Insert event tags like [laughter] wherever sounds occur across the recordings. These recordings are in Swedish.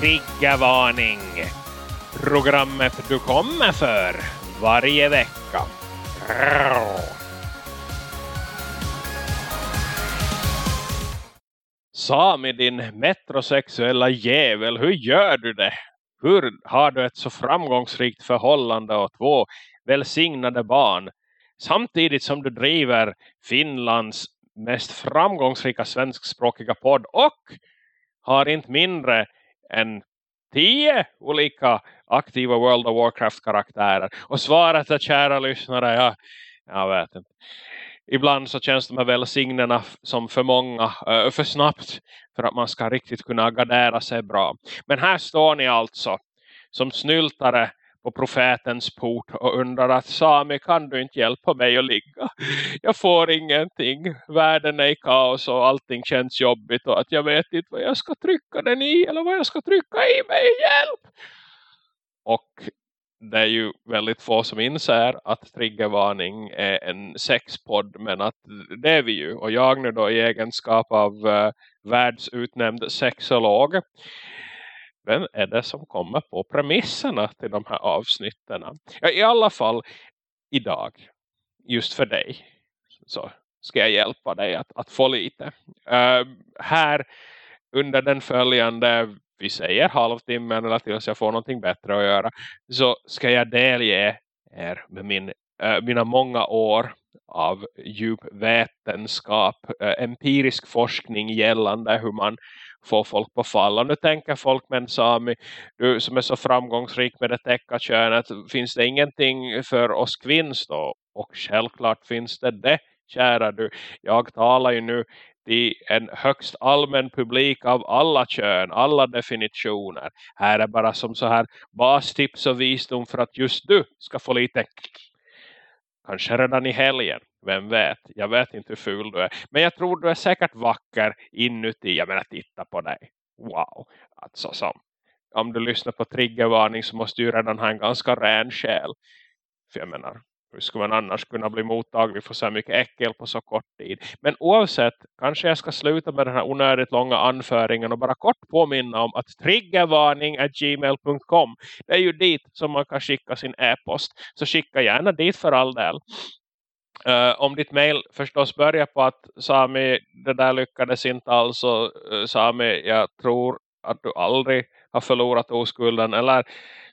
Triggervarning! Programmet du kommer för varje vecka. Sami din metrosexuella jävel, hur gör du det? Hur har du ett så framgångsrikt förhållande och två välsignade barn samtidigt som du driver Finlands mest framgångsrika svenskspråkiga podd och har inte mindre än tio olika aktiva World of Warcraft-karaktärer. Och svaret är kära lyssnare, ja, jag vet inte. Ibland så känns de här välsignerna som för många, eh, för snabbt för att man ska riktigt kunna gardera sig bra. Men här står ni alltså som snyltare på profetens port och undrar att Sami kan du inte hjälpa mig att ligga? Jag får ingenting. Världen är i kaos och allting känns jobbigt och att jag vet inte vad jag ska trycka den i eller vad jag ska trycka i mig. Hjälp! Och det är ju väldigt få som inser att triggervarning är en sexpodd men att det är vi ju och jag nu då i egenskap av uh, världsutnämnd sexolog vem är det som kommer på premisserna till de här avsnitten? Ja, I alla fall idag, just för dig, så ska jag hjälpa dig att, att få lite. Uh, här under den följande, vi säger halvtimmen eller tills jag får någonting bättre att göra, så ska jag delge er med min, uh, mina många år av djup vetenskap, eh, empirisk forskning gällande hur man får folk på fall. Och nu tänker folk, men Sami, du som är så framgångsrik med det täcka könet, finns det ingenting för oss kvinns då? Och självklart finns det det, kära du. Jag talar ju nu till en högst allmän publik av alla kön, alla definitioner. Här är bara som så här bastips och visdom för att just du ska få lite kanske redan i helgen vem vet, jag vet inte hur ful du är. Men jag tror du är säkert vacker inuti. Jag menar, titta på dig. Wow. Alltså som, om du lyssnar på triggervarning så måste du redan ha en ganska ren själ. För jag menar, hur skulle man annars kunna bli mottaglig för så mycket äckel på så kort tid? Men oavsett, kanske jag ska sluta med den här onödigt långa anföringen och bara kort påminna om att triggervarning är gmail.com. Det är ju dit som man kan skicka sin e-post. Så skicka gärna dit för all del. Uh, om ditt mail förstås börjar på att Sami, det där lyckades inte alls och uh, Sami, jag tror att du aldrig har förlorat oskulden eller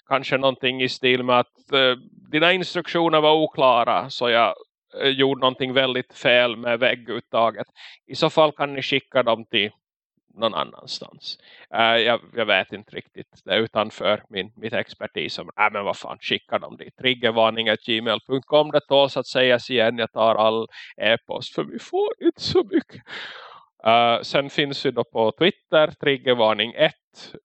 kanske någonting i stil med att uh, dina instruktioner var oklara så jag eh, gjorde någonting väldigt fel med vägguttaget. I så fall kan ni skicka dem till någon annanstans. Uh, jag, jag, vet inte riktigt. Det är utanför min, mitt expertis. Som, äh, men vad fan, skicka dem dit. Triggervarning.gmail.com Det tåls att sägas igen. Jag tar all e-post. För vi får inte så mycket. Uh, sen finns vi då på Twitter. Triggervarning 1.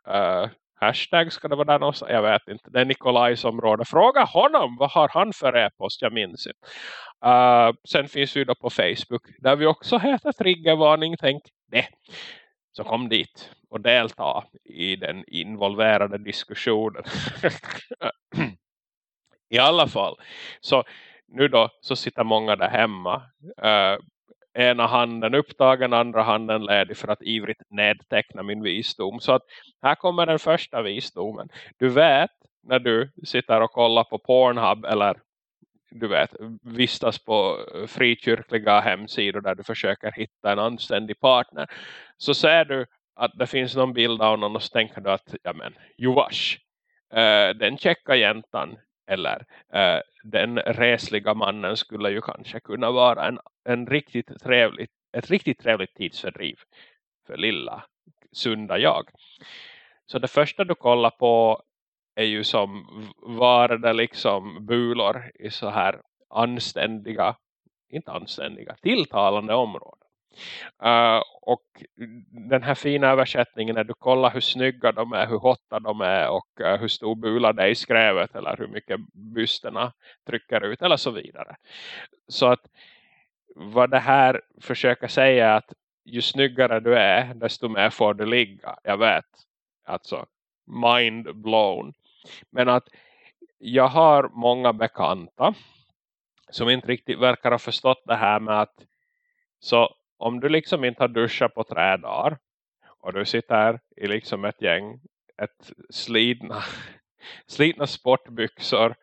Uh, hashtag ska det vara där någonstans. Jag vet inte. Det är Nikolajs område. Fråga honom. Vad har han för e-post? Jag minns inte. Uh, sen finns vi då på Facebook. Där vi också heter Triggervarning. Tänk det så kom dit och delta i den involverade diskussionen. [clears throat] I alla fall. Så nu då så sitter många där hemma. Uh, ena handen upptagen, andra handen ledig för att ivrigt nedteckna min visdom. Så att här kommer den första visdomen. Du vet när du sitter och kollar på Pornhub eller du vet, vistas på frikyrkliga hemsidor där du försöker hitta en anständig partner så ser du att det finns någon bild av någon och så tänker du att ja men, Jovash, uh, eh, den checka jäntan eller eh, den resliga mannen skulle ju kanske kunna vara en, en riktigt trevligt, ett riktigt trevligt tidsfördriv för lilla sunda jag. Så det första du kollar på är ju som var det liksom bulor i så här anständiga, inte anständiga, tilltalande områden. Uh, och den här fina översättningen när du kollar hur snygga de är, hur hotta de är och uh, hur stor bula det är i skrävet eller hur mycket bysterna trycker ut eller så vidare. Så att vad det här försöker säga är att ju snyggare du är desto mer får du ligga. Jag vet, alltså mind blown. Men att jag har många bekanta som inte riktigt verkar ha förstått det här med att så om du liksom inte har duschat på tre dagar och du sitter i liksom ett gäng ett slidna, [laughs] slitna sportbyxor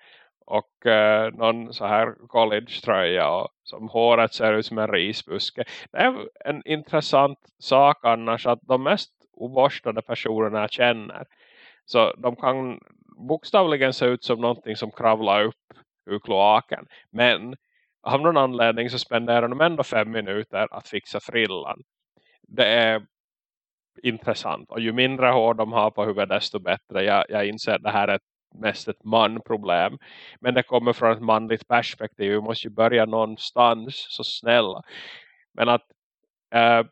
och eh, någon så här college-tröja och som håret ser ut som en risbuske. Det är en intressant sak annars att de mest oborstade personerna jag känner så de kan bokstavligen se ut som någonting som kravlar upp ur kloaken. Men av någon anledning så spenderar de ändå fem minuter att fixa frillan. Det är intressant. Och ju mindre hår de har på huvudet desto bättre. Jag, jag inser att det här är mest ett manproblem. Men det kommer från ett manligt perspektiv. Vi måste ju börja någonstans. Så snälla. Men att eh,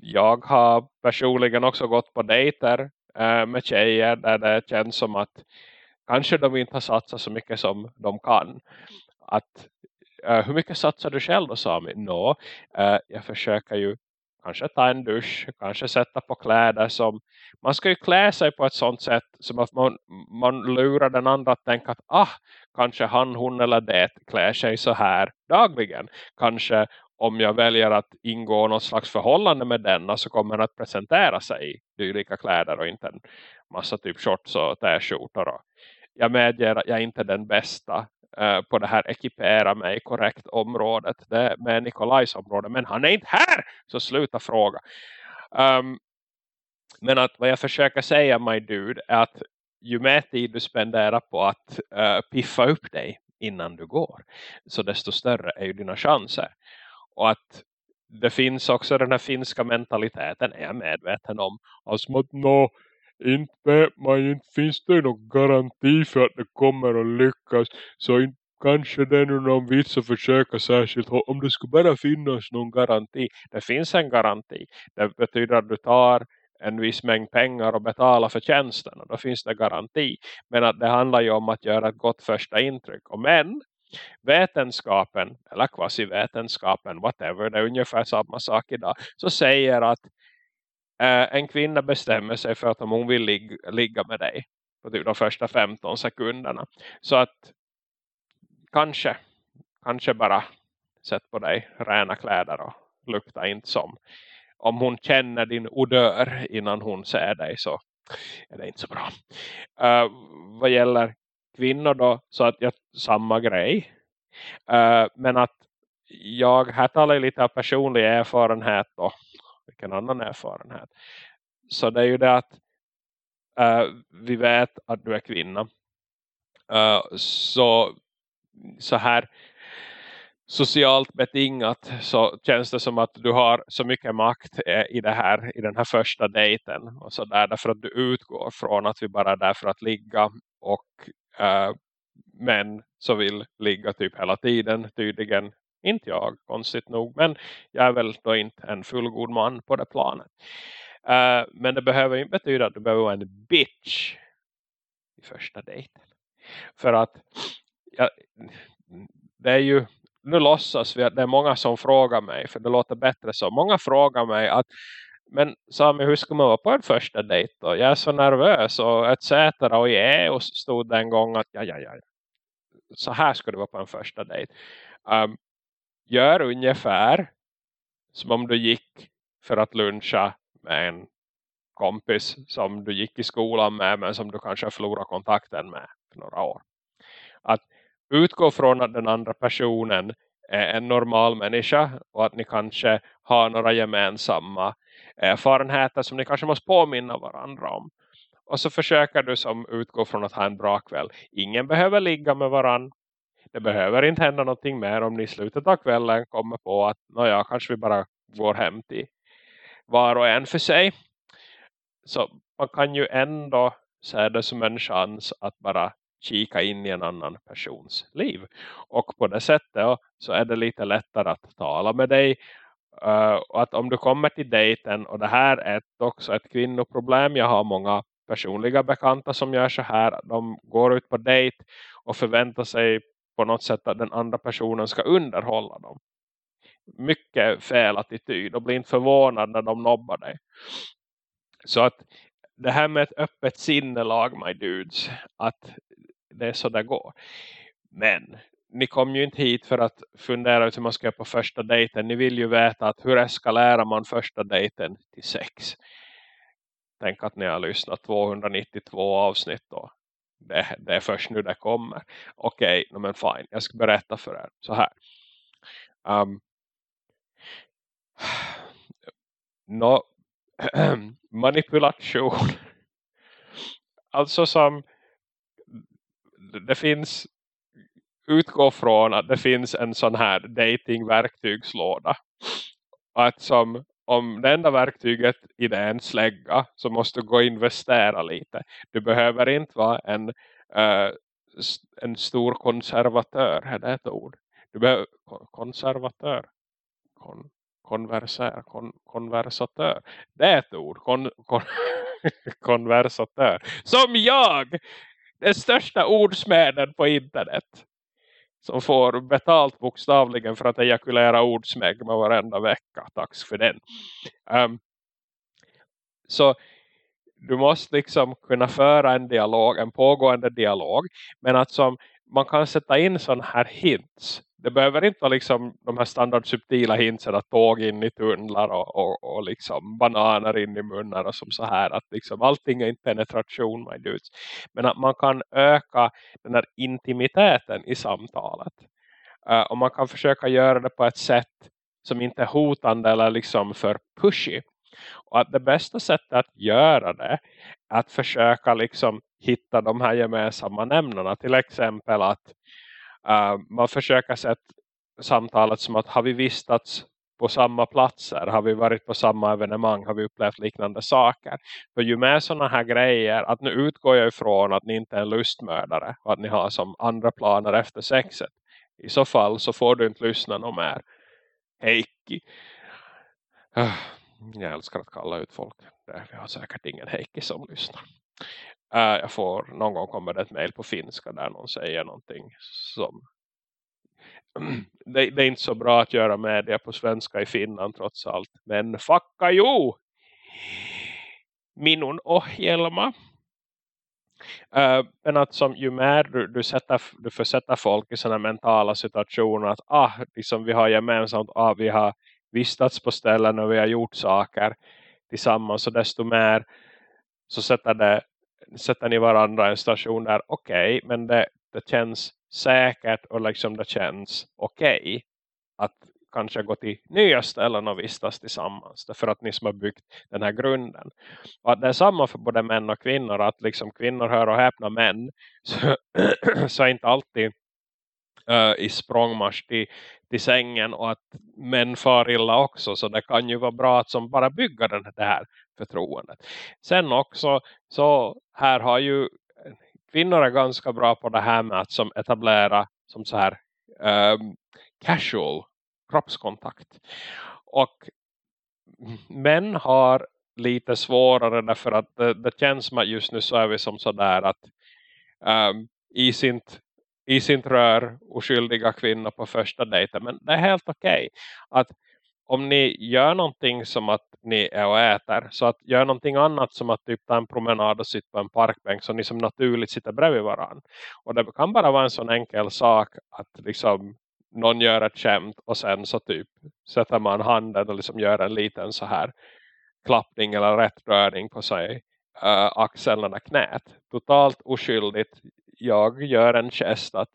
jag har personligen också gått på dejter eh, med tjejer. Där det känns som att kanske de inte har satsat så mycket som de kan. Att Uh, hur mycket satsar du själv då Sami? Nå, uh, jag försöker ju kanske ta en dusch, kanske sätta på kläder som, man ska ju klä sig på ett sånt sätt som att man, man lurar den andra att tänka att ah, kanske han, hon eller det klär sig så här dagligen. Kanske om jag väljer att ingå något slags förhållande med denna så kommer den att presentera sig i dylika kläder och inte en massa typ shorts och t-skjortor. Jag medger att jag inte är den bästa eh, på det här ekipera mig korrekt området. Det är med Nikolajs område. Men han är inte här! Så sluta fråga. Um, men att vad jag försöker säga my dude är att ju mer tid du spenderar på att uh, piffa upp dig innan du går. Så desto större är ju dina chanser. Och att det finns också den här finska mentaliteten är jag medveten om. Alltså att no, inte vet man inte finns det någon garanti för att det kommer att lyckas. Så inte kanske det är nu någon vits att försöka särskilt om det skulle bara finnas någon garanti. Det finns en garanti. Det betyder att du tar en viss mängd pengar och betalar för tjänsten och då finns det garanti. Men att det handlar ju om att göra ett gott första intryck. Och men vetenskapen eller kvasivetenskapen whatever, det är ungefär samma sak idag så säger att eh, en kvinna bestämmer sig för att om hon vill ligga, ligga med dig på typ de första 15 sekunderna. Så att kanske, kanske bara sätt på dig rena kläder och lukta inte som. Om hon känner din odör innan hon ser dig så är det inte så bra. Uh, vad gäller kvinnor då så att jag samma grej. Uh, men att jag här talar lite av personlig erfarenhet då vilken annan erfarenhet. Så det är ju det att uh, vi vet att du är kvinna. Uh, så, så här socialt betingat så känns det som att du har så mycket makt eh, i det här i den här första dejten och så där därför att du utgår från att vi bara är där för att ligga och uh, män som vill ligga typ hela tiden tydligen inte jag, konstigt nog. Men jag är väl då inte en fullgod man på det planet. Uh, men det behöver inte betyda att du behöver vara en bitch i första dejten. För att ja, det är ju, nu låtsas vi att det är många som frågar mig, för det låter bättre så. Många frågar mig att men Sami, hur ska man vara på en första dejt då? Jag är så nervös och etc. Och i EU stod det en gång att ja, ja, ja. Så här ska det vara på en första dejt. Um, gör ungefär som om du gick för att luncha med en kompis som du gick i skolan med men som du kanske förlorar kontakten med för några år. Att utgå från att den andra personen är en normal människa och att ni kanske har några gemensamma erfarenheter som ni kanske måste påminna varandra om. Och så försöker du som utgå från att ha en bra kväll. Ingen behöver ligga med varandra. Det behöver inte hända någonting mer om ni i slutet av kvällen kommer på att ja, kanske vi bara går hem till var och en för sig. Så man kan ju ändå se det som en chans att bara kika in i en annan persons liv. Och på det sättet så är det lite lättare att tala med dig. Eh, och att om du kommer till dejten och det här är också ett kvinnoproblem. Jag har många personliga bekanta som gör så här. De går ut på dejt och förväntar sig på något sätt att den andra personen ska underhålla dem. Mycket fel attityd och bli inte förvånad när de nobbar dig. Så att det här med ett öppet sinnelag my dudes. Att det är så det går. Men ni kom ju inte hit för att fundera ut hur man ska göra på första dejten. Ni vill ju veta att hur eskalerar man första dejten till sex. tänk att ni har lyssnat 292 avsnitt då. Det, det är först nu det kommer. Okej, okay, men fine. Jag ska berätta för er. Så här. Um, no, [clears throat] manipulation. Alltså som det finns utgå från att det finns en sån här datingverktygslåda. Att som om det enda verktyget i det är en slägga så måste du gå och investera lite. Du behöver inte vara en, uh, en stor konservatör. Är det ett ord? Du behöver konservatör. Kon, konversär. Kon, konversatör. Det är ett ord. Kon, kon, [laughs] konversatör. Som jag! Den största ordsmäden på internet som får betalt bokstavligen för att ejakulera ordsmägma med varenda vecka. Tack för den. Um, så du måste liksom kunna föra en dialog, en pågående dialog. Men att som man kan sätta in sådana här hints. Det behöver inte vara liksom de här standard subtila hintsen att tåg in i tunnlar och, och, och liksom bananer in i munnar och som så här. Att liksom allting är inte penetration my dudes. Men att man kan öka den här intimiteten i samtalet. Uh, och man kan försöka göra det på ett sätt som inte är hotande eller liksom för pushy. Och att det bästa sättet att göra det är att försöka liksom hitta de här gemensamma nämnarna. Till exempel att uh, man försöker sätta samtalet som att har vi vistats på samma platser? Har vi varit på samma evenemang? Har vi upplevt liknande saker? För ju mer sådana här grejer, att nu utgår jag ifrån att ni inte är lustmördare och att ni har som andra planer efter sexet. I så fall så får du inte lyssna någon mer. Heikki. Ah, jag älskar att kalla ut folk. Vi har säkert ingen Heikki som lyssnar. Uh, jag får, någon gång kommer det ett mejl på finska där någon säger någonting som [clears throat] det, det, är inte så bra att göra media på svenska i Finland trots allt. Men fucka jo! Minun ohjelma. Eh, uh, men att som ju mer du, du, sätter, du får sätta folk i sådana mentala situationer att ah, liksom vi har gemensamt, ah, vi har vistats på ställen och vi har gjort saker tillsammans och desto mer så sätter, det, sätter ni varandra i en station där okej, okay, men det, det känns säkert och liksom det känns okej okay att kanske gå till nya ställen och vistas tillsammans. Därför att ni som har byggt den här grunden. Och att det är samma för både män och kvinnor. Att liksom kvinnor hör och häpna män. Så, [clears throat] så är inte alltid uh, i språngmarsch till, till sängen. Och att män far illa också. Så det kan ju vara bra att som bara bygga den, det här förtroendet. Sen också så här har ju kvinnor är ganska bra på det här med att som etablera som så här um, casual kroppskontakt. Och män har lite svårare därför att det, det känns som att just nu så är vi som sådär att um, i sitt i sin rör oskyldiga kvinnor på första dejten. Men det är helt okej. Okay. Att om ni gör någonting som att ni är och äter. Så att gör någonting annat som att typ ta en promenad och sitta på en parkbänk. Så ni som naturligt sitter bredvid varandra. Och det kan bara vara en sån enkel sak att liksom någon gör ett skämt och sen så typ sätter man handen och liksom gör en liten så här klappning eller rättrörning på sig uh, axeln eller knät. Totalt oskyldigt. Jag gör en gest att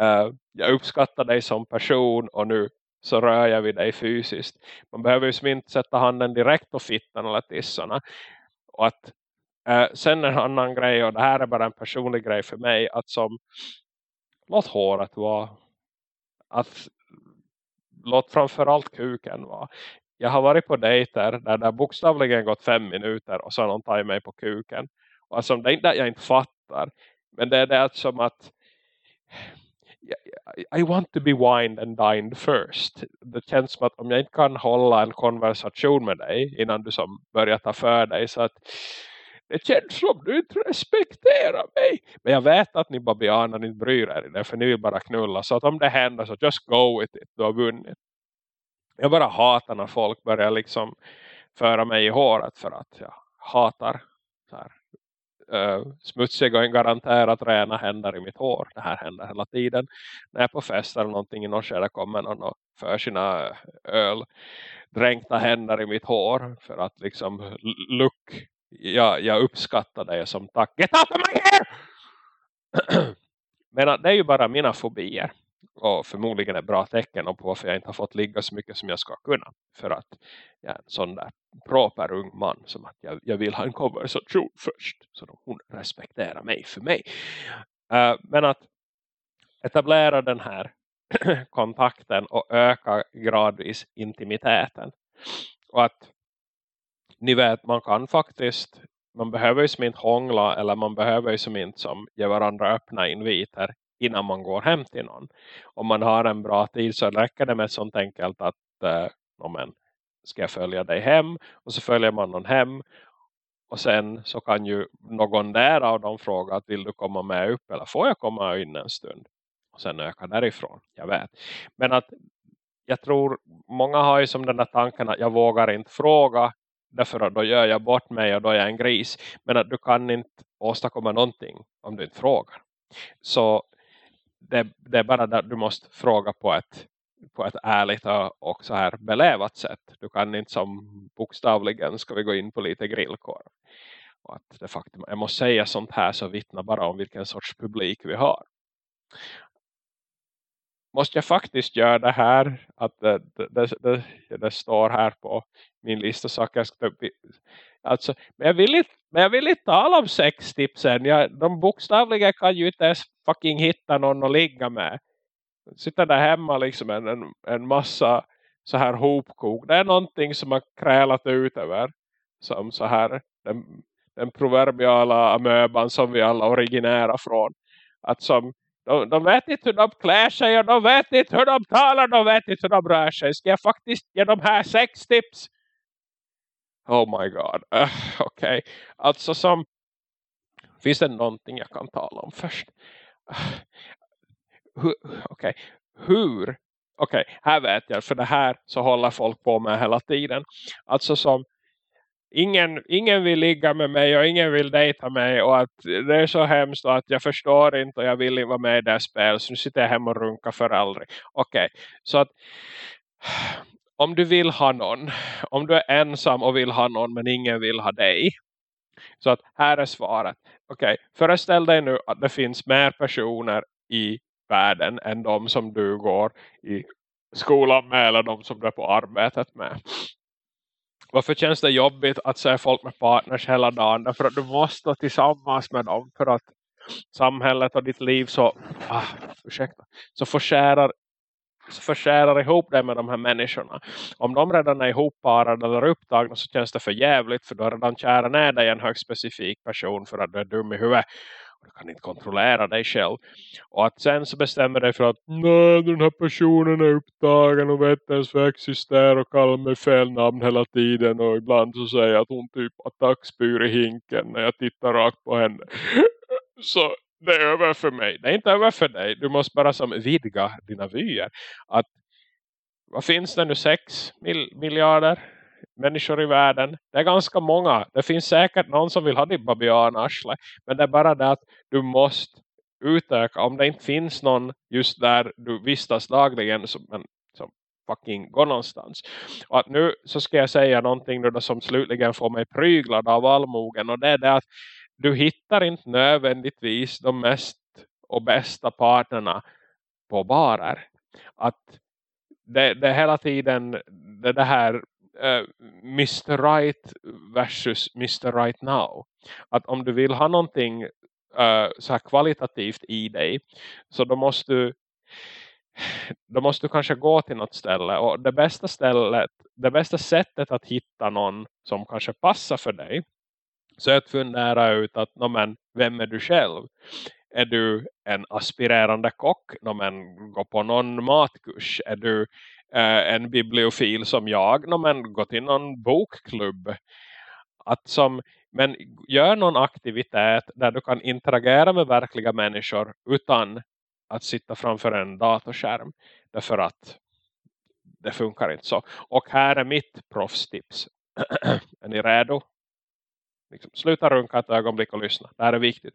uh, jag uppskattar dig som person och nu så rör jag vid dig fysiskt. Man behöver ju inte sätta handen direkt på fittan eller tissarna. Och att uh, sen en annan grej och det här är bara en personlig grej för mig att som låt håret vara att låt framförallt kuken vara. Jag har varit på dejter där det bokstavligen gått fem minuter och så har någon tagit mig på kuken. Och alltså, det är inte jag inte fattar. Men det är det som att I want to be wined and dined first. Det känns som att om jag inte kan hålla en konversation med dig innan du som börjar ta för dig så att det känns som du inte respekterar mig. Men jag vet att ni babianer inte bryr er i det. För ni vill bara knulla. Så att om det händer så just go with it. Du har vunnit. Jag bara hatar när folk börjar liksom föra mig i håret. För att jag hatar så här, uh, smutsiga och garanterat rena händer i mitt hår. Det här händer hela tiden. När jag är på fest eller någonting i någon skede kommer någon och för sina eh, öl dränkta händer i mitt hår. För att liksom look jag, jag uppskattar dig som tack. Get out of my hair! [clears throat] Men äh, det är ju bara mina fobier. Och förmodligen ett bra tecken på varför jag inte har fått ligga så mycket som jag ska kunna. För att jag är en sån där proper ung man. Som att jag, jag vill ha en konversation först. Så hon respekterar mig för mig. Uh, men att etablera den här [clears throat] kontakten och öka gradvis intimiteten. Och att ni vet, man kan faktiskt man behöver ju som inte hångla eller man behöver ju som inte som ge varandra öppna inviter innan man går hem till någon. Om man har en bra tid så räcker det med sånt enkelt att eh, men, ska jag följa dig hem och så följer man någon hem och sen så kan ju någon där av dem fråga att vill du komma med upp eller får jag komma in en stund och sen öka därifrån, jag vet. Men att jag tror många har ju som den där tanken att jag vågar inte fråga därför att då gör jag bort mig och då är jag en gris. Men att du kan inte åstadkomma någonting om du inte frågar. Så det, det är bara att du måste fråga på ett, på ett ärligt och så här belevat sätt. Du kan inte som bokstavligen ska vi gå in på lite grillkorv. Och att det faktum, jag måste säga sånt här så vittnar bara om vilken sorts publik vi har måste jag faktiskt göra det här att det, det, det, det står här på min lista saker jag ska alltså, men, jag vill inte, men jag vill inte tala om sextipsen. Jag, de bokstavliga kan ju inte ens fucking hitta någon att ligga med. Sitta där hemma liksom en, en, en massa så här hopkok. Det är någonting som har krälat ut över som så här den, den proverbiala amöban som vi alla originära från. Att som de, de vet inte hur de klär sig och de vet inte hur de talar, de vet inte hur de rör sig. Ska jag faktiskt ge de här sex tips? Oh my god. Uh, Okej. Okay. Alltså som... Finns det någonting jag kan tala om först? Uh, Okej. Okay. Hur? Okej, okay, här vet jag. För det här så håller folk på med hela tiden. Alltså som ingen, ingen vill ligga med mig och ingen vill dejta mig och att det är så hemskt och att jag förstår inte och jag vill inte vara med i det här spelet så nu sitter jag hemma och runkar för aldrig. Okej, okay. så att om du vill ha någon, om du är ensam och vill ha någon men ingen vill ha dig så att här är svaret. Okej, okay. föreställ dig nu att det finns mer personer i världen än de som du går i skolan med eller de som du är på arbetet med. Varför känns det jobbigt att se folk med partners hela dagen? Därför att du måste vara tillsammans med dem. För att samhället och ditt liv så, ah, ursäkta, så förskärar så ihop det med de här människorna. Om de redan är ihopparade eller upptagna så känns det för jävligt för du har redan kärat ner dig en högst specifik person för att du är dum i huvudet du kan inte kontrollera dig själv. Och att sen så bestämmer dig för att nej den här personen är upptagen och vet inte ens vad existerar och kallar mig fel namn hela tiden. Och ibland så säger jag att hon typ attackspyr i hinken när jag tittar rakt på henne. Så det är över för mig. Det är inte över för dig. Du måste bara som vidga dina vyer. Att vad finns det nu? 6 mil miljarder människor i världen. Det är ganska många. Det finns säkert någon som vill ha ditt babianarsle. Men det är bara det att du måste utöka. Om det inte finns någon just där du vistas dagligen som, men, som fucking går någonstans. Och att nu så ska jag säga någonting då som slutligen får mig pryglad av allmogen. Och det är det att du hittar inte nödvändigtvis de mest och bästa partnerna på barer. Att det, det är hela tiden det, det här eh, uh, Mr. Right versus Mr. Right Now. Att om du vill ha någonting uh, så här kvalitativt i dig så då måste du då måste du kanske gå till något ställe och det bästa stället det bästa sättet att hitta någon som kanske passar för dig så fundera ut att men, vem är du själv? Är du en aspirerande kock? men, gå på någon matkurs? Är du eh, en bibliofil som jag no, men gå till någon bokklubb att som, men gör någon aktivitet där du kan interagera med verkliga människor utan att sitta framför en datorskärm därför att det funkar inte så och här är mitt proffstips [clears throat] är ni redo? Liksom, sluta runka ett ögonblick och lyssna. Det här är viktigt.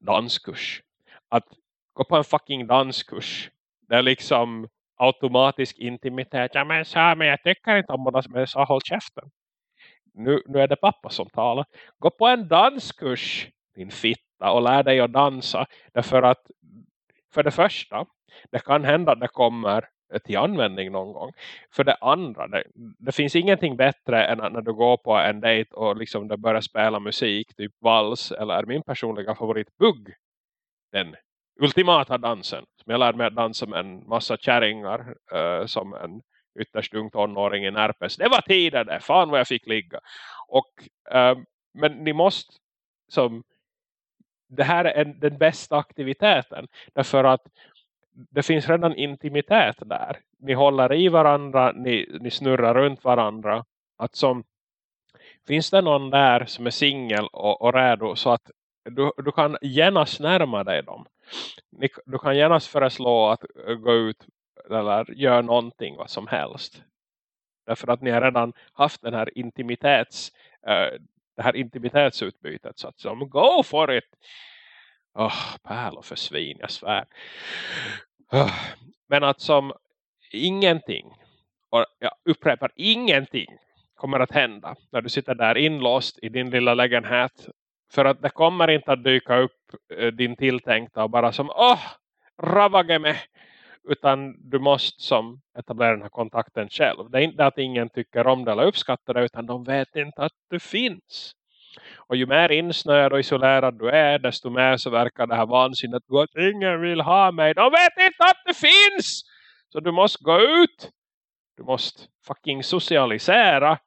Danskurs. Att gå på en fucking danskurs. Det är liksom automatisk intimitet. Ja men sa men jag tycker inte om båda men så håll käften. nu, nu är det pappa som talar. Gå på en danskurs din fitta och lär dig att dansa. Därför att för det första, det kan hända att det kommer till användning någon gång. För det andra, det, det, finns ingenting bättre än att när du går på en dejt och liksom det börjar spela musik, typ vals eller min personliga favorit bugg. Den ultimata dansen som jag lärde mig att dansa med en massa kärringar uh, som en ytterst ung tonåring i Närpes. Det var tiden det, fan vad jag fick ligga. Och, uh, men ni måste som det här är en, den bästa aktiviteten därför att det finns redan intimitet där. Ni håller i varandra, ni, ni snurrar runt varandra. Att som, finns det någon där som är singel och, och redo så att du, du kan genast närma dig dem. Ni, du kan genast föreslå att gå ut eller göra någonting vad som helst. Därför att ni har redan haft den här intimitets uh, eh, det här intimitetsutbytet så att som go for it oh, pärlor för svin, jag svär. Oh. Men att som ingenting, och jag upprepar ingenting kommer att hända när du sitter där inlåst i din lilla lägenhet. För att det kommer inte att dyka upp eh, din tilltänkta och bara som, åh, oh, ravage mig. Utan du måste som etablera den här kontakten själv. Det är inte att ingen tycker om det eller uppskattar det utan de vet inte att du finns. Och ju mer insnöad och isolerad du är, desto mer så verkar det här vansinnet gå att ingen vill ha mig. De vet inte att det finns! Så du måste gå ut. Du måste fucking socialisera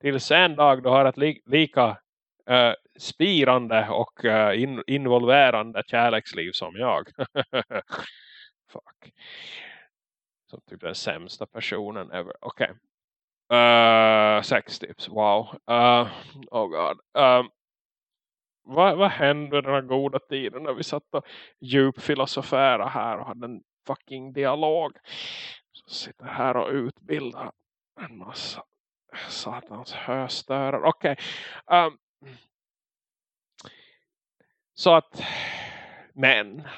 tills en dag du har ett li lika uh, spirande och uh, in involverande kärleksliv som jag. [laughs] Fuck. Som typ den sämsta personen ever. Okej. Okay. Uh, sex tips, wow. Uh, oh god. Uh, vad, vad hände den här goda tiden när vi satt och djupfilosofera här och hade en fucking dialog. Så sitter här och utbildar en massa satans höstörer. Okej. Okay. Um, så att, men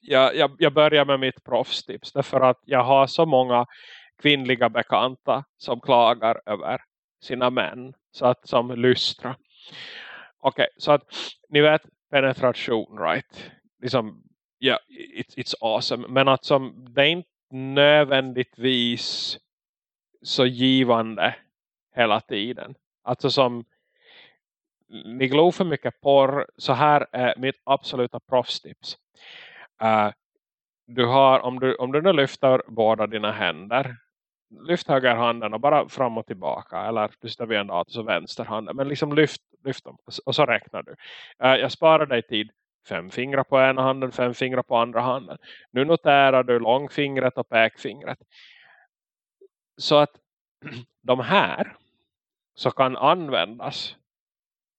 jag, jag, jag börjar med mitt proffstips. Därför att jag har så många kvinnliga bekanta som klagar över sina män. Så att som lystra. Okej, okay, så att ni vet penetration, right? Liksom, yeah, it's, it's awesome. Men att som, det är inte nödvändigtvis så givande hela tiden. Alltså som ni glor för mycket porr så här är mitt absoluta proffstips. Uh, du har, om du, om du nu lyfter båda dina händer lyft högerhanden och bara fram och tillbaka. Eller du sitter vid en dator så vänsterhanden. Men liksom lyft, lyft dem och så räknar du. Uh, jag sparar dig tid. Fem fingrar på ena handen, fem fingrar på andra handen. Nu noterar du långfingret och pekfingret. Så att [clears throat] de här så kan användas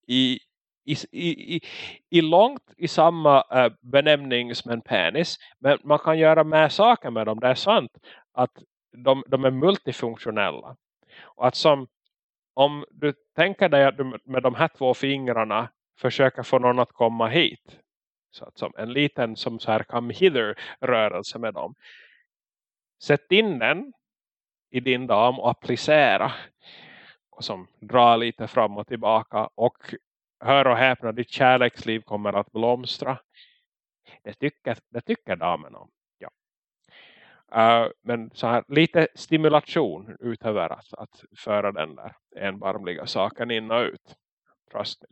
i, i, i, i långt i samma eh, benämning som en penis. Men man kan göra med saker med dem. Det är sant att de, de är multifunktionella. Och att som om du tänker dig att du med de här två fingrarna försöker få någon att komma hit. Så att som en liten som så här come hither rörelse med dem. Sätt in den i din dam och applicera. Och som drar lite fram och tillbaka. Och hör och häpna, ditt kärleksliv kommer att blomstra. Det tycker, det tycker damen om. Uh, men så här, lite stimulation utöver att, att föra den där enbarmliga saken in och ut. Trust me.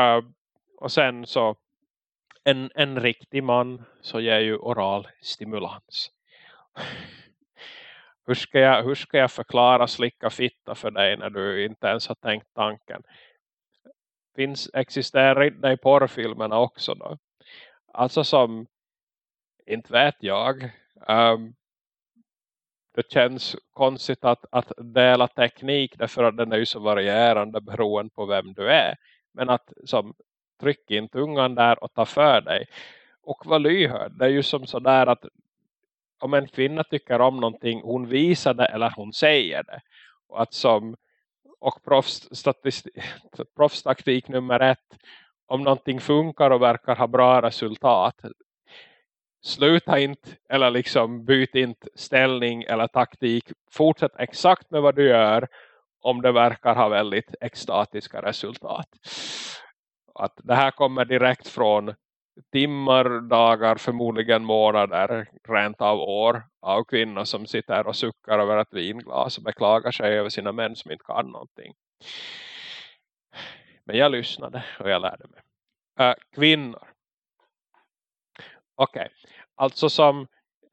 Uh, och sen så en, en riktig man så ger ju oral stimulans. hur, ska jag, hur ska jag förklara slicka fitta för dig när du inte ens har tänkt tanken? Finns, existerar inte i porrfilmerna också då? Alltså som, inte vet jag, Um, det känns konstigt att, att dela teknik därför att den är ju så varierande beroende på vem du är. Men att som tryck in tungan där och ta för dig. Och var lyhörd. Det är ju som sådär att om en kvinna tycker om någonting, hon visar det eller hon säger det. Och att som och proffstaktik nummer ett om någonting funkar och verkar ha bra resultat sluta inte eller liksom byt inte ställning eller taktik. Fortsätt exakt med vad du gör om det verkar ha väldigt extatiska resultat. Att det här kommer direkt från timmar, dagar, förmodligen månader, rent av år av kvinnor som sitter och suckar över ett vinglas och beklagar sig över sina män som inte kan någonting. Men jag lyssnade och jag lärde mig. Äh, kvinnor. Okej, okay alltså som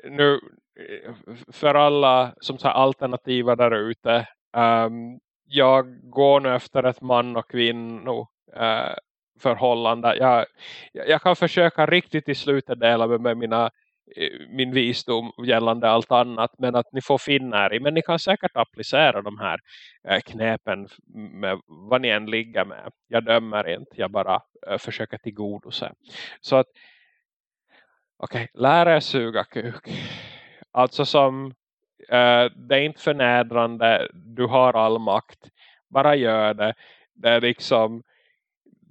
nu eh, för alla som så alternativa där ute. Um, jag går nu efter ett man och kvinno uh, förhållande. Jag, jag kan försöka riktigt i slutet dela med mig mina, eh, min visdom gällande allt annat. Men att ni får finna er i. Men ni kan säkert applicera de här knäpen knepen med vad ni än ligger med. Jag dömer inte. Jag bara försöker tillgodose. Så att okej, okay, lära er suga kuk Alltså som uh, det är inte förnedrande. Du har all makt. Bara gör det. Det är liksom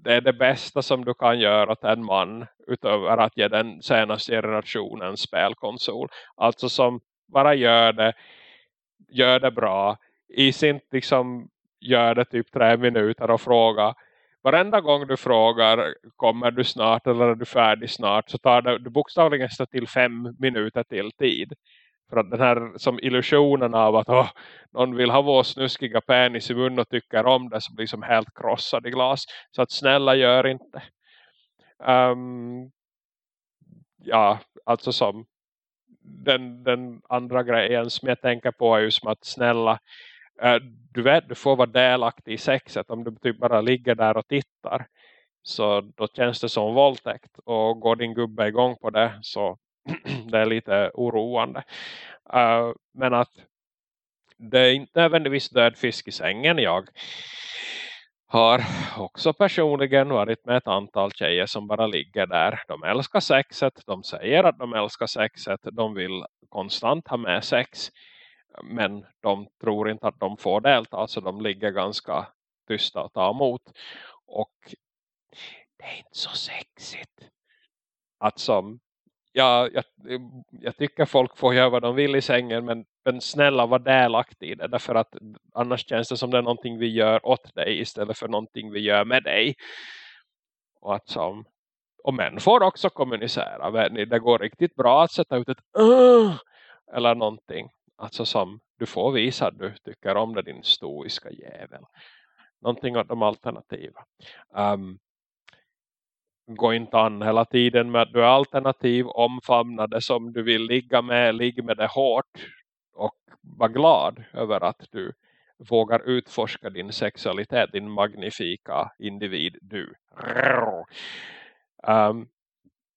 det är det bästa som du kan göra till en man utöver att ge den senaste generationen spelkonsol. Alltså som bara gör det gör det bra. I sin liksom gör det typ tre minuter och fråga varenda gång du frågar kommer du snart eller är du färdig snart så tar det du bokstavligen till fem minuter till tid. För att den här som illusionen av att oh, någon vill ha vår snuskiga penis i mun och tycker om det så blir som liksom helt krossad i glas. Så att snälla gör inte. Um, ja, alltså som den, den andra grejen som jag tänker på är ju som att snälla Äh, du vet, du får vara delaktig i sexet om du typ bara ligger där och tittar. Så då känns det som våldtäkt. Och går din gubbe igång på det så [clears throat] det är lite oroande. Uh, men att det är inte nödvändigtvis död fisk i sängen. Jag har också personligen varit med ett antal tjejer som bara ligger där. De älskar sexet. De säger att de älskar sexet. De vill konstant ha med sex. Men de tror inte att de får delta. Så alltså de ligger ganska tysta och tar emot. Och det är inte så sexigt. Att som ja, jag, jag tycker folk får göra vad de vill i sängen men, men snälla var delaktig i det därför att annars känns det som det är någonting vi gör åt dig istället för någonting vi gör med dig och att som och män får också kommunicera det går riktigt bra att sätta ut ett uh, eller någonting alltså som du får visa att du tycker om det din stoiska jävel någonting av de alternativa um, gå inte an hela tiden med att du är alternativ omfamna det som du vill ligga med, Ligg med det hårt och var glad över att du vågar utforska din sexualitet, din magnifika individ du. Um,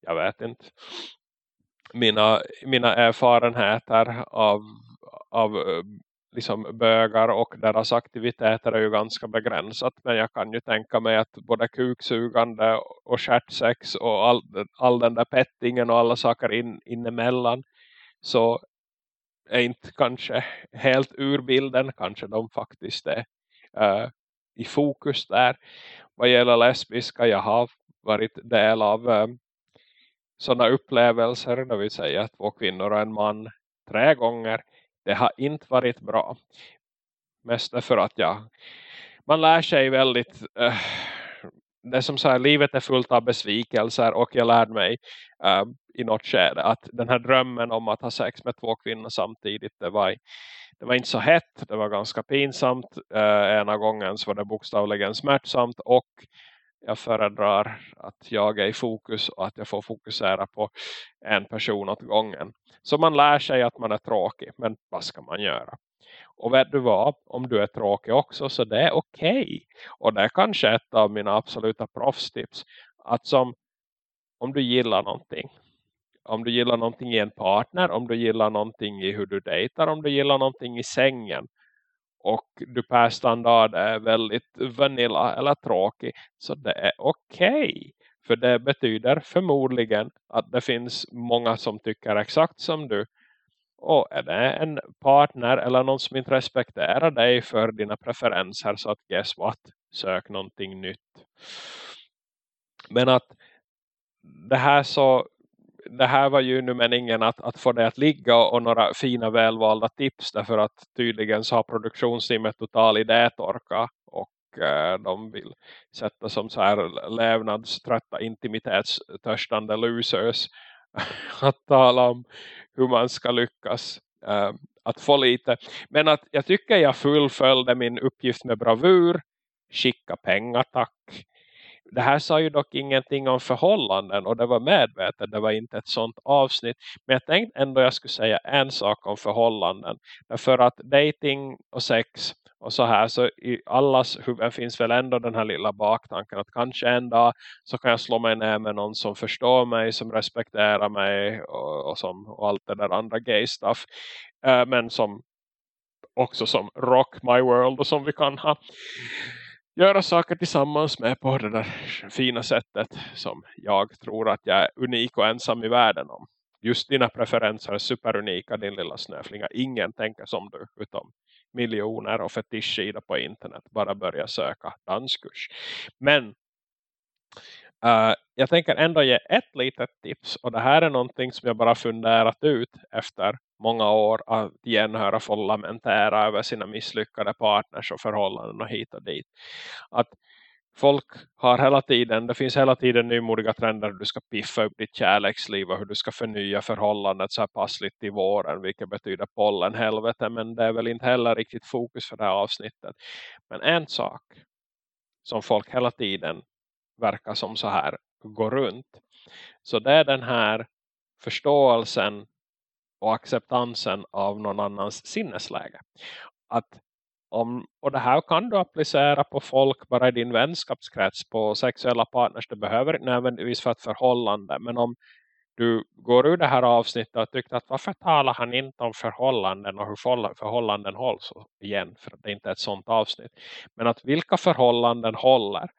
jag vet inte. Mina, mina erfarenheter av, av eh, liksom bögar och deras aktiviteter är ju ganska begränsat. Men jag kan ju tänka mig att både kuksugande och stjärtsex och all, all den där pettingen och alla saker in, inemellan så är inte kanske helt ur bilden. Kanske de faktiskt är uh, i fokus där. Vad gäller lesbiska, jag har varit del av eh, uh, sådana upplevelser. Det vill säga två kvinnor och en man tre gånger det har inte varit bra. Mest för att ja, man lär sig väldigt uh, det som så här, livet är fullt av besvikelser och jag lärde mig uh, i något skede att den här drömmen om att ha sex med två kvinnor samtidigt det var, det var inte så hett, det var ganska pinsamt uh, ena gången så var det bokstavligen smärtsamt och jag föredrar att jag är i fokus och att jag får fokusera på en person åt gången. Så man lär sig att man är tråkig. Men vad ska man göra? Och vet du vad? Om du är tråkig också så det är okej. Okay. Och det är kanske ett av mina absoluta proffstips. Att som om du gillar någonting. Om du gillar någonting i en partner. Om du gillar någonting i hur du dejtar. Om du gillar någonting i sängen och du per standard är väldigt vanilla eller tråkig så det är okej. Okay. För det betyder förmodligen att det finns många som tycker exakt som du. Och är det en partner eller någon som inte respekterar dig för dina preferenser så att guess what? Sök någonting nytt. Men att det här så det här var ju nu meningen att, att få det att ligga och några fina välvalda tips därför att tydligen så har produktionsteamet total idétorka och eh, de vill sätta som så här levnadströtta intimitetstörstande losers [laughs] att tala om hur man ska lyckas eh, att få lite. Men att jag tycker jag fullföljde min uppgift med bravur. Skicka pengar, tack. Det här sa ju dock ingenting om förhållanden och det var medvetet. Det var inte ett sånt avsnitt. Men jag tänkte ändå jag skulle säga en sak om förhållanden. Därför att dating och sex och så här så i allas huvud finns väl ändå den här lilla baktanken att kanske en dag så kan jag slå mig ner med någon som förstår mig, som respekterar mig och, och, som, och allt det där andra gay stuff. Eh, men som också som rock my world och som vi kan ha göra saker tillsammans med på det där fina sättet som jag tror att jag är unik och ensam i världen om. Just dina preferenser är superunika din lilla snöflinga. Ingen tänker som du utom miljoner och fetischsida på internet. Bara börja söka danskurs. Men uh, jag tänker ändå ge ett litet tips. Och det här är någonting som jag bara funderat ut efter många år att igen höra folk lamentera över sina misslyckade partners och förhållanden och hit och dit. Att folk har hela tiden, det finns hela tiden nymodiga trender hur du ska piffa upp ditt kärleksliv och hur du ska förnya förhållandet så här passligt i våren, vilket betyder pollen helvete, men det är väl inte heller riktigt fokus för det här avsnittet. Men en sak som folk hela tiden verkar som så här går runt, så det är den här förståelsen och acceptansen av någon annans sinnesläge. Att om, och det här kan du applicera på folk bara i din vänskapskrets på sexuella partners. Det behöver inte nödvändigtvis för ett förhållande. Men om du går ur det här avsnittet och tycker att varför talar han inte om förhållanden och hur förhållanden hålls igen. För det är inte ett sånt avsnitt. Men att vilka förhållanden håller.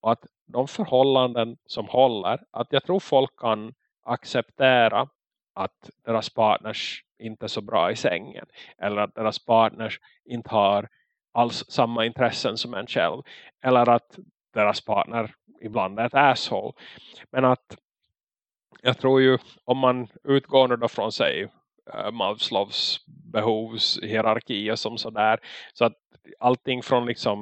Och att de förhållanden som håller. Att jag tror folk kan acceptera att deras partners inte är så bra i sängen. Eller att deras partners inte har alls samma intressen som en själv. Eller att deras partner ibland är ett asshole. Men att jag tror ju om man utgår då från sig Eh, Maslows behovshierarki och som sådär. Så att allting från liksom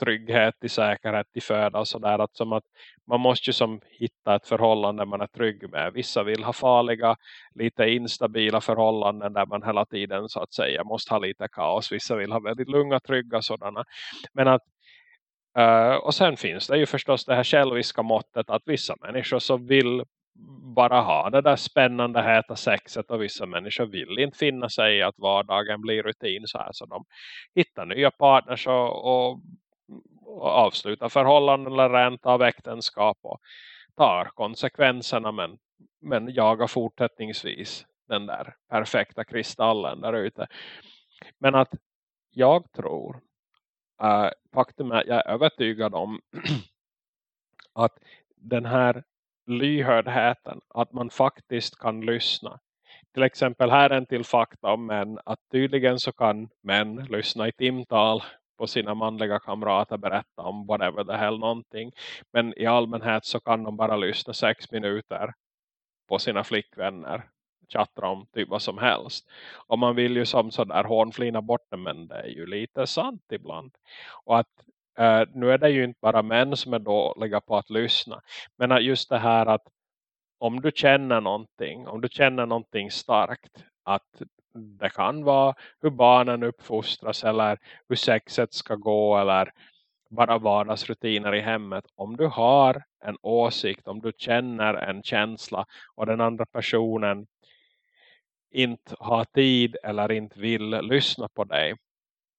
trygghet till säkerhet till föda och sådär. Att som att man måste ju som hitta ett förhållande man är trygg med. Vissa vill ha farliga, lite instabila förhållanden där man hela tiden så att säga måste ha lite kaos. Vissa vill ha väldigt lugna, trygga sådana. Men att Uh, och sen finns det ju förstås det här själviska måttet att vissa människor så vill bara ha det där spännande heta sexet och vissa människor vill inte finna sig i att vardagen blir rutin så här så de hittar nya partners och, och, och avslutar förhållanden eller rent av äktenskap och tar konsekvenserna men, men jagar fortsättningsvis den där perfekta kristallen där ute. Men att jag tror uh, faktum är att jag är övertygad om [clears throat] att den här lyhördheten. Att man faktiskt kan lyssna. Till exempel här en till fakta om män. Att tydligen så kan män lyssna i timtal på sina manliga kamrater berätta om whatever the hell någonting. Men i allmänhet så kan de bara lyssna sex minuter på sina flickvänner. Chatta om typ vad som helst. Och man vill ju som sådär hånflina bort det men det är ju lite sant ibland. Och att Eh, nu är det ju inte bara män som är dåliga på att lyssna. Men just det här att om du känner någonting, om du känner någonting starkt, att det kan vara hur barnen uppfostras eller hur sexet ska gå eller bara vardagsrutiner i hemmet. Om du har en åsikt, om du känner en känsla och den andra personen inte har tid eller inte vill lyssna på dig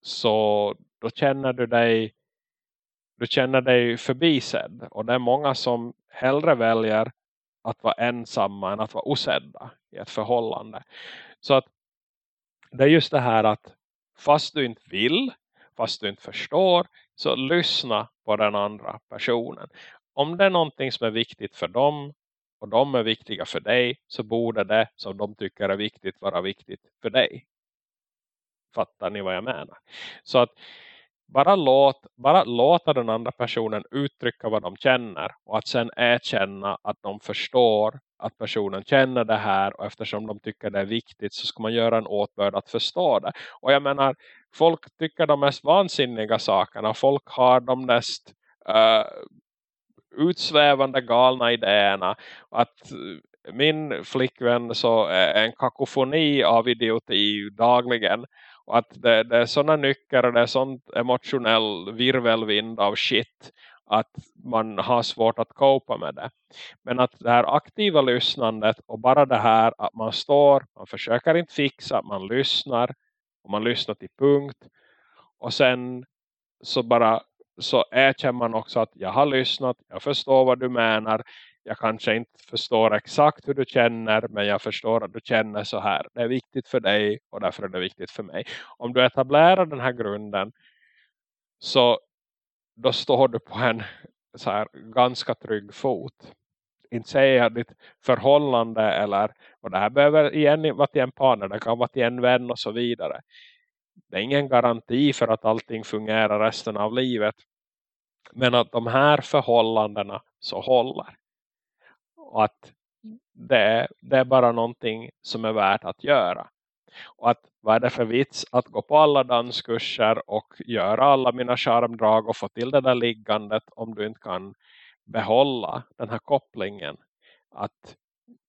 så då känner du dig du känner dig förbisedd. Och det är många som hellre väljer att vara ensamma än att vara osedda i ett förhållande. Så att det är just det här att fast du inte vill, fast du inte förstår, så lyssna på den andra personen. Om det är någonting som är viktigt för dem och de är viktiga för dig så borde det som de tycker är viktigt vara viktigt för dig. Fattar ni vad jag menar? Så att bara, låt, bara låta den andra personen uttrycka vad de känner och att sen erkänna att de förstår att personen känner det här och eftersom de tycker det är viktigt så ska man göra en åtbörd att förstå det. Och jag menar, folk tycker de mest vansinniga sakerna. Folk har de mest uh, utsvävande galna idéerna. Att eh, min flickvän så är en kakofoni av idioti dagligen. Att det, det är sådana nycker och det är sånt emotionell virvelvind av shit att man har svårt att kopa med det. Men att det här aktiva lyssnandet och bara det här att man står, man försöker inte fixa, man lyssnar och man lyssnar till punkt och sen så bara så erkänner man också att jag har lyssnat, jag förstår vad du menar jag kanske inte förstår exakt hur du känner men jag förstår att du känner så här. Det är viktigt för dig och därför är det viktigt för mig. Om du etablerar den här grunden så då står du på en så här ganska trygg fot. Inte säga ditt förhållande eller och det här behöver igen vara till en partner, det kan vara till en vän och så vidare. Det är ingen garanti för att allting fungerar resten av livet. Men att de här förhållandena så håller. Och att det, det är bara någonting som är värt att göra. Och att vad är det för vits att gå på alla danskurser och göra alla mina charmdrag och få till det där liggandet om du inte kan behålla den här kopplingen. Att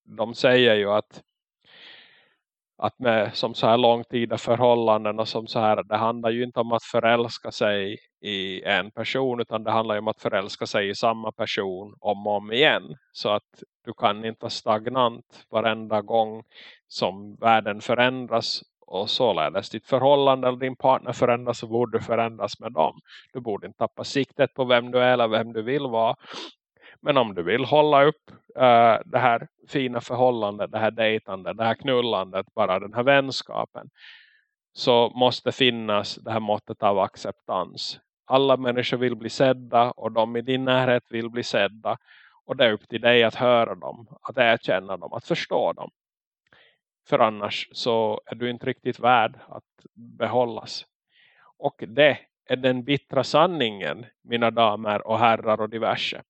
de säger ju att att med som så här långtida förhållanden och som så här, det handlar ju inte om att förälska sig i en person utan det handlar ju om att förälska sig i samma person om och om igen. Så att du kan inte vara stagnant varenda gång som världen förändras och således ditt förhållande eller din partner förändras så borde du förändras med dem. Du borde inte tappa siktet på vem du är eller vem du vill vara. Men om du vill hålla upp uh, det här fina förhållandet, det här dejtandet, det här knullandet, bara den här vänskapen. Så måste finnas det här måttet av acceptans. Alla människor vill bli sedda och de i din närhet vill bli sedda. Och det är upp till dig att höra dem, att erkänna dem, att förstå dem. För annars så är du inte riktigt värd att behållas. Och det är den bittra sanningen, mina damer och herrar och diverse.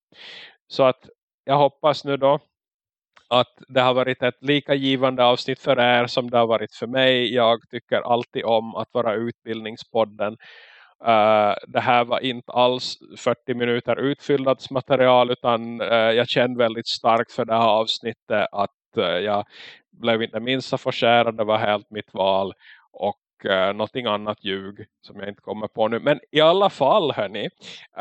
Så att jag hoppas nu då att det har varit ett lika givande avsnitt för er som det har varit för mig. Jag tycker alltid om att vara utbildningspodden. Uh, det här var inte alls 40 minuter utfyllnadsmaterial utan uh, jag kände väldigt starkt för det här avsnittet att uh, jag blev inte minst förskärad, det var helt mitt val och uh, någonting annat ljug som jag inte kommer på nu. Men i alla fall hörni,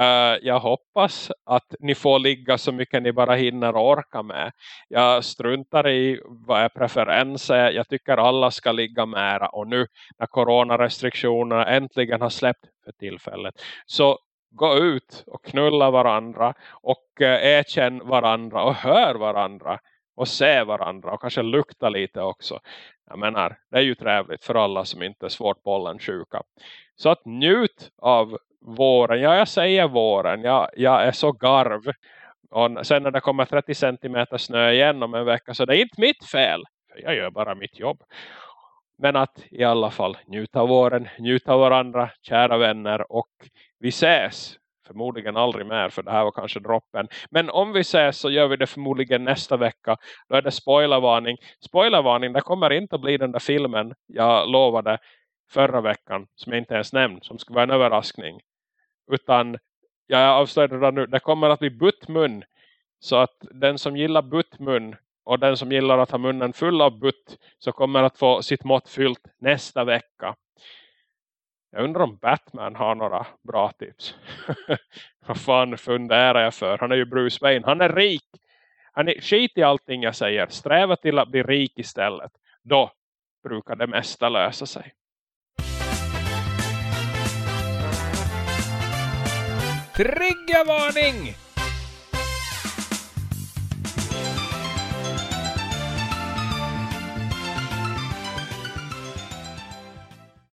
uh, jag hoppas att ni får ligga så mycket ni bara hinner orka med. Jag struntar i vad är preferenser. Jag tycker alla ska ligga mera. Och nu när coronarestriktionerna äntligen har släppt för tillfället. Så gå ut och knulla varandra och uh, erkänn varandra och hör varandra och se varandra och kanske lukta lite också. Jag menar, det är ju trevligt för alla som inte är svårt bollen sjuka. Så att njut av våren. Ja, jag säger våren. Jag, jag är så garv. Och sen när det kommer 30 cm snö igen om en vecka så det är inte mitt fel. För jag gör bara mitt jobb. Men att i alla fall njuta av våren, njuta av varandra, kära vänner. Och vi ses förmodligen aldrig mer för det här var kanske droppen. Men om vi ses så gör vi det förmodligen nästa vecka. Då är det spoilervarning. Spoilervarning, det kommer inte att bli den där filmen jag lovade förra veckan som jag inte ens nämnt. Som skulle vara en överraskning. Utan jag avslöjar redan nu, det kommer att bli buttmun. Så att den som gillar buttmun och den som gillar att ha munnen full av butt så kommer att få sitt mått fyllt nästa vecka. Jag undrar om Batman har några bra tips. [laughs] Vad fan funderar jag för? Han är ju Bruce Wayne. Han är rik. Han är skit i allting jag säger. Sträva till att bli rik istället. Då brukar det mesta lösa sig. Triggervarning!